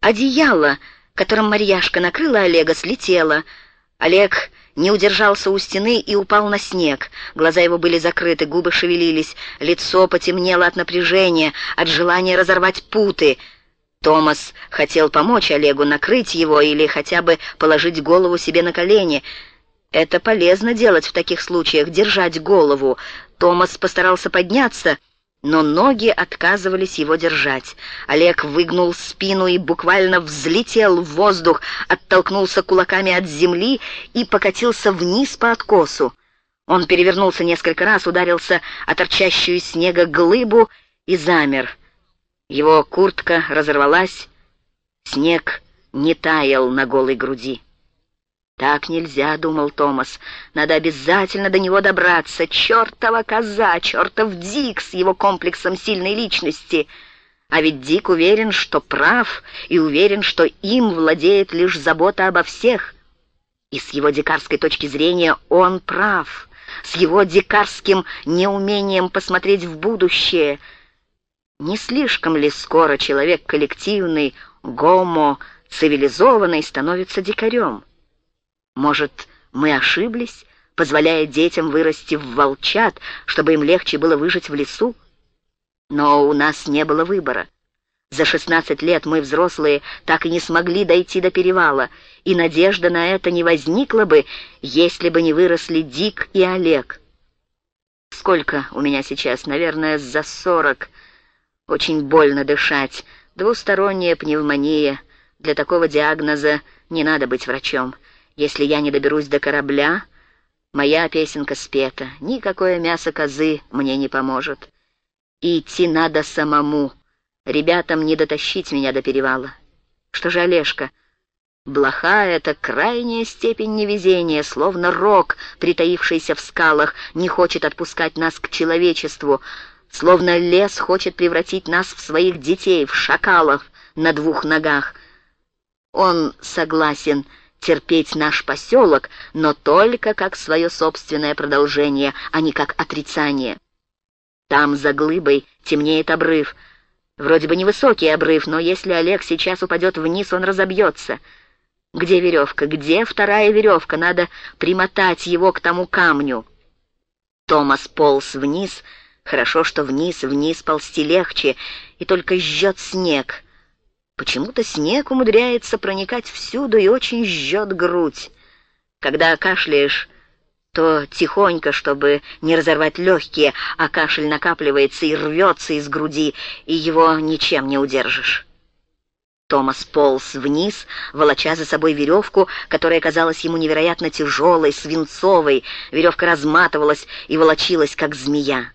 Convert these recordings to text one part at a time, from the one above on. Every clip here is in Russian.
Одеяло, которым Марьяшка накрыла Олега, слетело. Олег не удержался у стены и упал на снег. Глаза его были закрыты, губы шевелились, лицо потемнело от напряжения, от желания разорвать путы. Томас хотел помочь Олегу накрыть его или хотя бы положить голову себе на колени. Это полезно делать в таких случаях, держать голову. Томас постарался подняться — но ноги отказывались его держать. Олег выгнул спину и буквально взлетел в воздух, оттолкнулся кулаками от земли и покатился вниз по откосу. Он перевернулся несколько раз, ударился о торчащую снега глыбу и замер. Его куртка разорвалась, снег не таял на голой груди. «Так нельзя», — думал Томас. «Надо обязательно до него добраться. Чертова коза, чертов Дик с его комплексом сильной личности». А ведь Дик уверен, что прав, и уверен, что им владеет лишь забота обо всех. И с его дикарской точки зрения он прав. С его дикарским неумением посмотреть в будущее. Не слишком ли скоро человек коллективный, гомо, цивилизованный становится дикарем? Может, мы ошиблись, позволяя детям вырасти в волчат, чтобы им легче было выжить в лесу? Но у нас не было выбора. За шестнадцать лет мы, взрослые, так и не смогли дойти до перевала, и надежда на это не возникла бы, если бы не выросли Дик и Олег. Сколько у меня сейчас? Наверное, за сорок. Очень больно дышать. Двусторонняя пневмония. Для такого диагноза не надо быть врачом. Если я не доберусь до корабля, моя песенка спета. Никакое мясо козы мне не поможет. И идти надо самому. Ребятам не дотащить меня до перевала. Что же, Олежка, блоха — это крайняя степень невезения, словно рог, притаившийся в скалах, не хочет отпускать нас к человечеству, словно лес хочет превратить нас в своих детей, в шакалов на двух ногах. Он согласен терпеть наш поселок, но только как свое собственное продолжение, а не как отрицание. Там, за глыбой, темнеет обрыв. Вроде бы невысокий обрыв, но если Олег сейчас упадет вниз, он разобьется. Где веревка? Где вторая веревка? Надо примотать его к тому камню. Томас полз вниз. Хорошо, что вниз, вниз ползти легче, и только жжет снег — Почему-то снег умудряется проникать всюду и очень жжет грудь. Когда кашляешь, то тихонько, чтобы не разорвать легкие, а кашель накапливается и рвется из груди, и его ничем не удержишь. Томас полз вниз, волоча за собой веревку, которая казалась ему невероятно тяжелой, свинцовой. Веревка разматывалась и волочилась, как змея.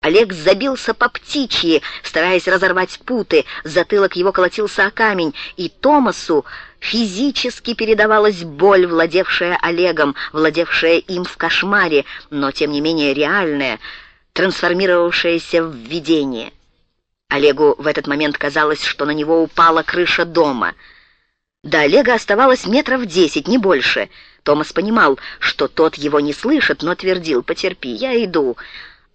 Олег забился по птичьи, стараясь разорвать путы, затылок его колотился о камень, и Томасу физически передавалась боль, владевшая Олегом, владевшая им в кошмаре, но тем не менее реальная, трансформировавшаяся в видение. Олегу в этот момент казалось, что на него упала крыша дома. До Олега оставалось метров десять, не больше. Томас понимал, что тот его не слышит, но твердил «Потерпи, я иду»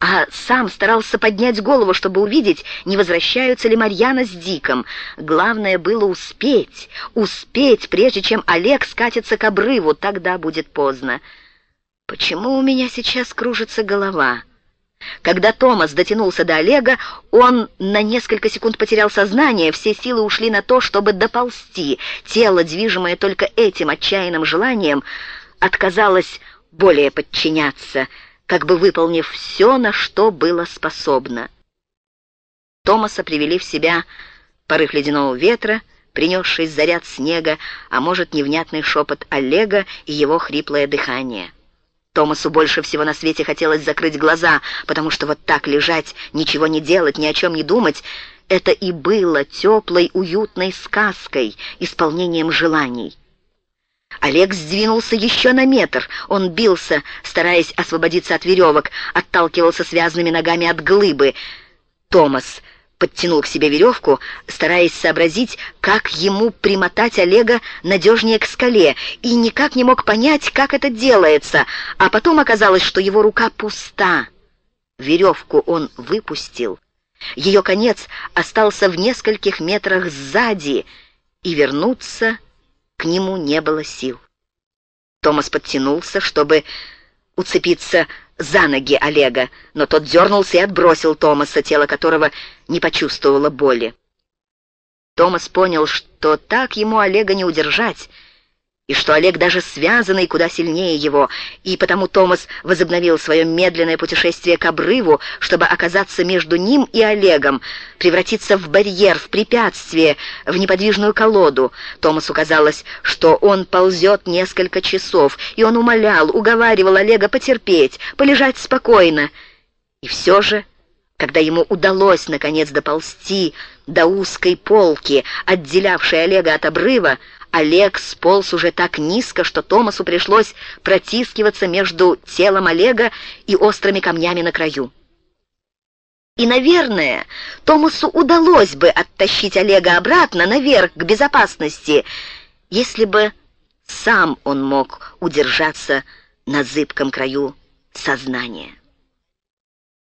а сам старался поднять голову, чтобы увидеть, не возвращаются ли Марьяна с Диком. Главное было успеть, успеть, прежде чем Олег скатится к обрыву, тогда будет поздно. Почему у меня сейчас кружится голова? Когда Томас дотянулся до Олега, он на несколько секунд потерял сознание, все силы ушли на то, чтобы доползти. Тело, движимое только этим отчаянным желанием, отказалось более подчиняться — как бы выполнив все, на что было способно. Томаса привели в себя порыв ледяного ветра, принесший заряд снега, а может, невнятный шепот Олега и его хриплое дыхание. Томасу больше всего на свете хотелось закрыть глаза, потому что вот так лежать, ничего не делать, ни о чем не думать — это и было теплой, уютной сказкой, исполнением желаний. Олег сдвинулся еще на метр. Он бился, стараясь освободиться от веревок, отталкивался связанными ногами от глыбы. Томас подтянул к себе веревку, стараясь сообразить, как ему примотать Олега надежнее к скале, и никак не мог понять, как это делается, а потом оказалось, что его рука пуста. Веревку он выпустил, Ее конец остался в нескольких метрах сзади, и вернуться к нему не было сил. Томас подтянулся, чтобы уцепиться за ноги Олега, но тот дернулся и отбросил Томаса, тело которого не почувствовало боли. Томас понял, что так ему Олега не удержать, и что Олег даже связанный куда сильнее его, и потому Томас возобновил свое медленное путешествие к обрыву, чтобы оказаться между ним и Олегом, превратиться в барьер, в препятствие, в неподвижную колоду. Томасу казалось, что он ползет несколько часов, и он умолял, уговаривал Олега потерпеть, полежать спокойно. И все же, когда ему удалось, наконец, доползти до узкой полки, отделявшей Олега от обрыва, Олег сполз уже так низко, что Томасу пришлось протискиваться между телом Олега и острыми камнями на краю. И, наверное, Томасу удалось бы оттащить Олега обратно наверх к безопасности, если бы сам он мог удержаться на зыбком краю сознания.